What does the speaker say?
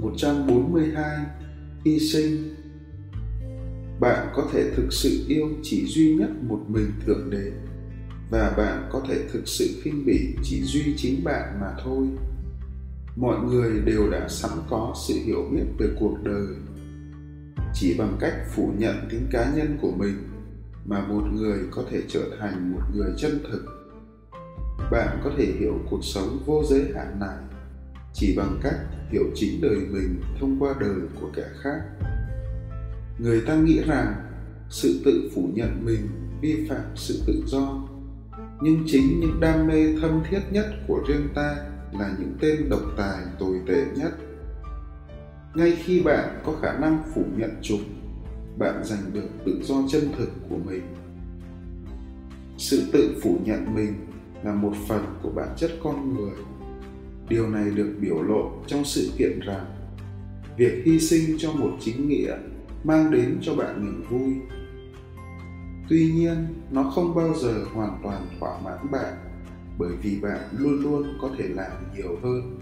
142 Hy sinh Bạn có thể thực sự yêu chỉ duy nhất một mình Thượng Đế, và bạn có thể thực sự khinh bỉ chỉ duy chính bạn mà thôi. Mọi người đều đã sẵn có sự hiểu biết về cuộc đời. Chỉ bằng cách phủ nhận tính cá nhân của mình mà một người có thể trở thành một người chân thực. Bạn có thể hiểu cuộc sống vô giới hạn này chỉ bằng cách hiểu chính đời mình thông qua đời của kẻ khác. Người ta nghĩ rằng sự tự phủ nhận mình vi phạm sự tự do, nhưng chính những đam mê thâm thiết nhất của riêng ta là những tên độc tài tồi tệ nhất. Ngay khi bạn có khả năng phủ nhận chúng, bạn giành được tự do chân thực của mình. Sự tự phủ nhận mình là một phần của bản chất con người điều này được biểu lộ trong sự kiện rằng, việc hy sinh cho một chính nghĩa mang đến cho bạn niềm vui. Tuy nhiên, nó không bao giờ hoàn toàn thỏa mãn bạn, bởi vì bạn luôn luôn có thể làm nhiều hơn.